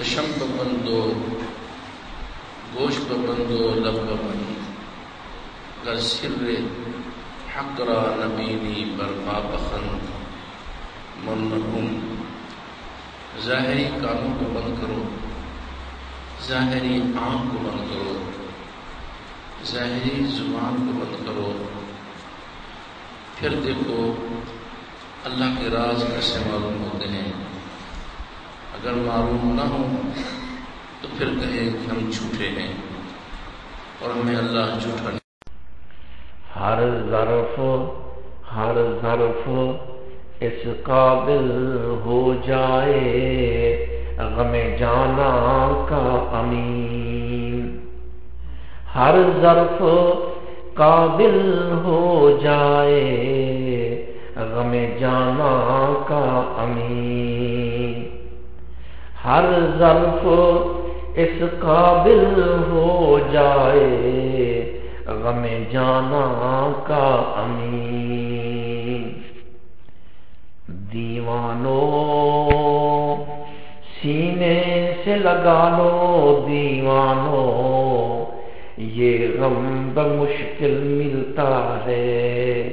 چشم بندو، گوشت بندو، لب بند گر سر حق را نبینی برپا بخند۔ من ظاہری کانوں کو بند کرو۔ ظاہری آنکھ کو بند کرو۔ ظاہری زبان کو بند کرو۔ پھر دیکھو، اللہ کے راز کیسے معلوم ہوتے ہیں؟ اگر معلوم نہ ہو تو پھر کہے کہ ہم جھوٹے ہیں اور ہمیں اللہ جھوٹا نہیں ہر ظرف ہر ظرف اس قابل ہو جائے، غم جانا کا امین۔ ہر ظرف قابل ہو جائے، غم جانا کا امین۔ ہر ظرف اس قابل ہو جائے۔ غم جانا کا امین دیوانوں سینے سے لگا لو دیوانو۔ یہ غم بمشکل ملتا ہے۔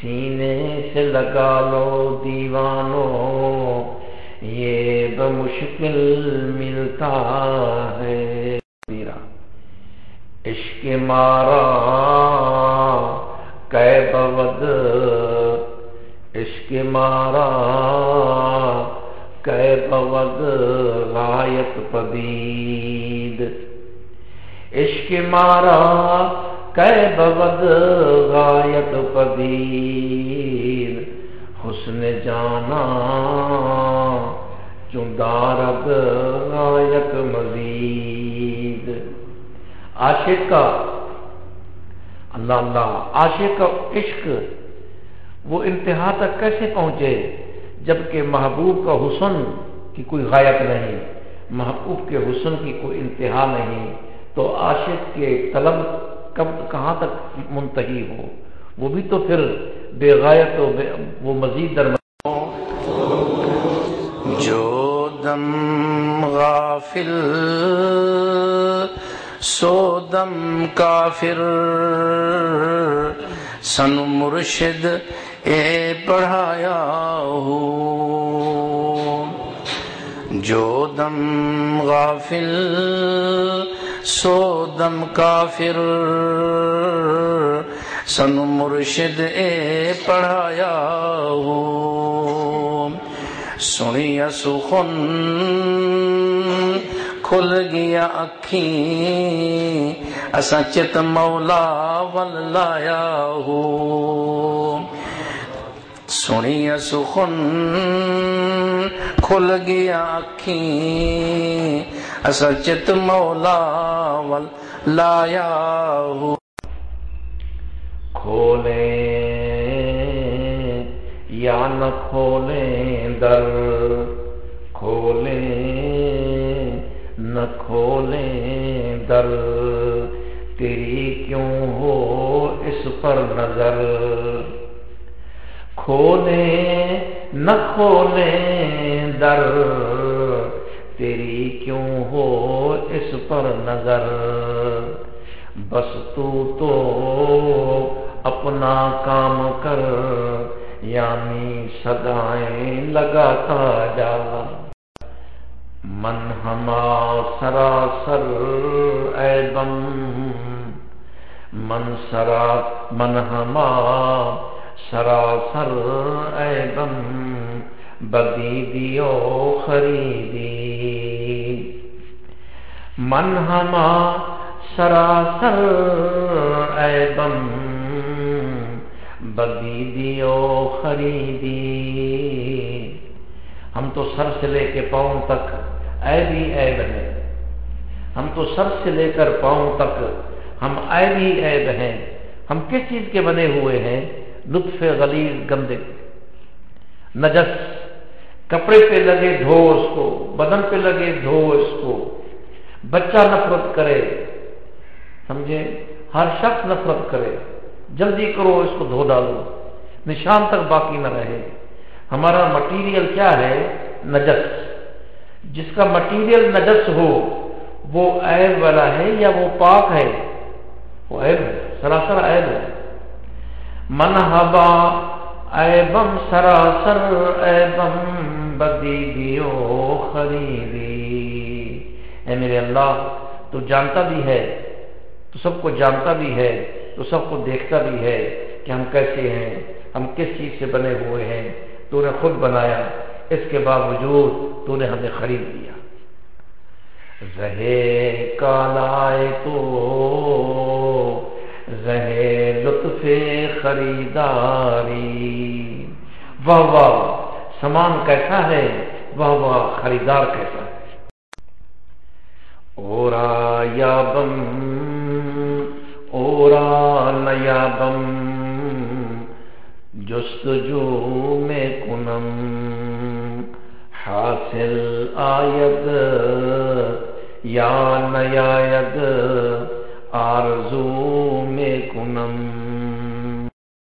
سینے سے لگا لو دیوانو۔ یہ بمشکل ملتا ہے۔ عشق مارا کہ بود عشق مارا بود غایت پدید۔ عشق مارا بود غایت پدید۔ حسن جانا چندارد غایت مزید۔ عاشق کا اللہ اللہ، عاشق کا عشق، وہ انتہا تک کیسے پہنچے؟ جبکہ محبوب کا حسن کی کوئی غایت نہیں، محبوب کے حسن کی کوئی انتہا نہیں، تو عاشق کے طلب کب، کہاں تک منتحی ہو؟ وہ بھی تو پھر بے غایت وہ مزید در جو دم غافل سو دم کافر۔ سن مرشد، اے پڑھایا ہو۔ جو دم غافل سو دم کافر۔ سن مرشد، اے پڑھایا ہو۔ سنی سخن، کھل گیا اسا چت مولا ول لایا ہو۔ سنی سخن، کھل گیا اصا چت مولا ول لایا ہو۔ کھولیں یا نہ کھولیں در کھولیں نہ کھولیں در تیری کیوں ہو اس پر نظر کھولیں نہ کھولیں در تیری کیوں ہو اس پر نظر بس تو تو اپنا کام کر یعنی سدائیں لگاتا جا من ہما سراسر اے من سرا من ہما سراسر ایبم بدی دیو خریدی من ہما سراسر ایبم بدی دیو خریدی. ہم تو سر سے لے کے پاؤں تک ایبی ایب ہیں. ہم تو سر سے لے کر پاؤں تک ہم ایبی ایب ہیں. ہم کس چیز کے بنے ہوئے ہیں؟ لطف غلیظ گندے. نجس. کپڑے پہ لگے دھو اس کو، بدن پہ لگے دھو اس کو. بچہ نفرت کرے. سمجھے؟ ہر شخص نفرت کرے. جلدی کرو، اس کو دھو ڈالو۔ نشان تک باقی نہ رہے۔ ہمارا مٹیریل کیا ہے؟ نجس۔ جس کا مٹیریل نجس ہو، وہ عیب والا ہے یا وہ پاک ہے؟ وہ عیب ہے، سراسر عیب ہے۔ منہبا ایبم سراسر ایبم بدی خریدی۔ اے میرے اللہ، تو جانتا بھی ہے، تو سب کو جانتا بھی ہے۔ تو سب کو دیکھتا بھی ہے کہ ہم کیسے ہیں، ہم کس چیز سے بنے ہوئے ہیں، تو نے خود بنایا، اس کے باوجود تو نے ہمیں خرید لیا۔ رہے کالائے تو رہے لطف خریداری۔ واہ واہ، سامان کیسا ہے؟ واہ واہ، خریدار کیسا ہے؟ اورا یا بم، اورا نیابم جستجو میں کنم حاصل آید یا نیاید آرزو میں کنم